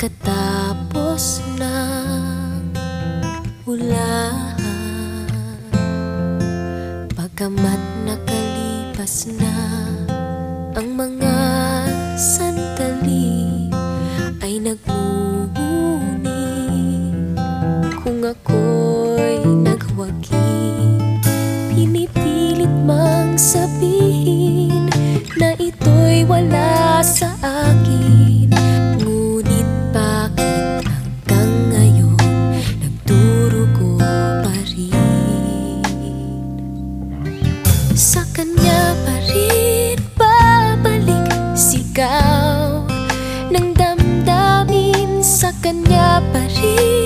Pagkatapos ng ulan Pagamat nakalipas na ang mga Sa kanya pa rin babalik Sigaw ng damdamin Sa kanya pa rin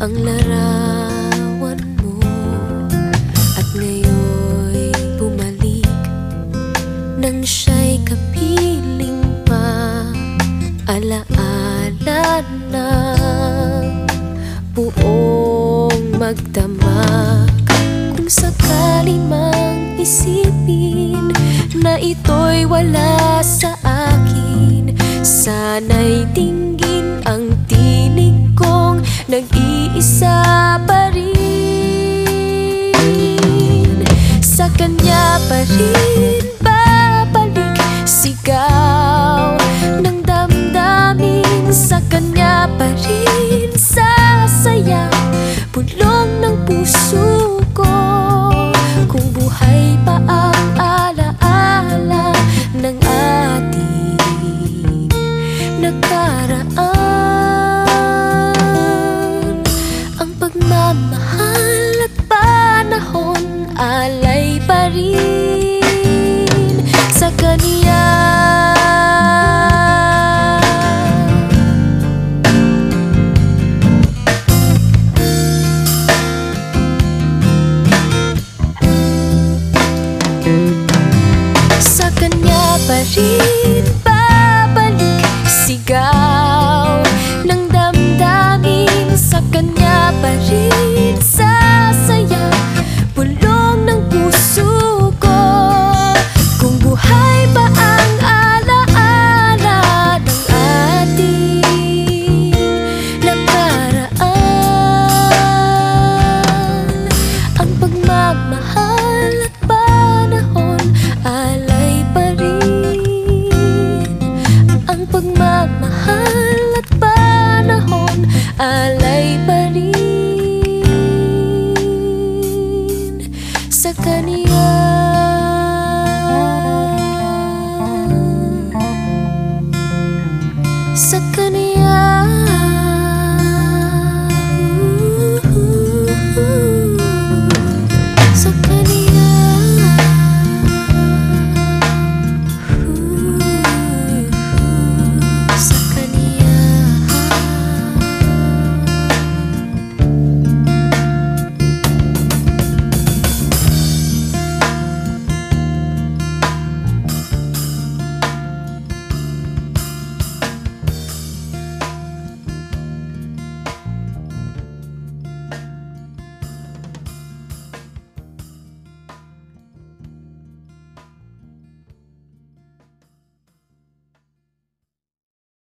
ang larawan mo. At ngayon'y bumalik Nang siya'y kapiling pa Alaala ng buong magdamag Kung sakali mang isipin Na ito'y wala sa akin Sana'y tingin ang tinig kong Nag-iisa Сатана.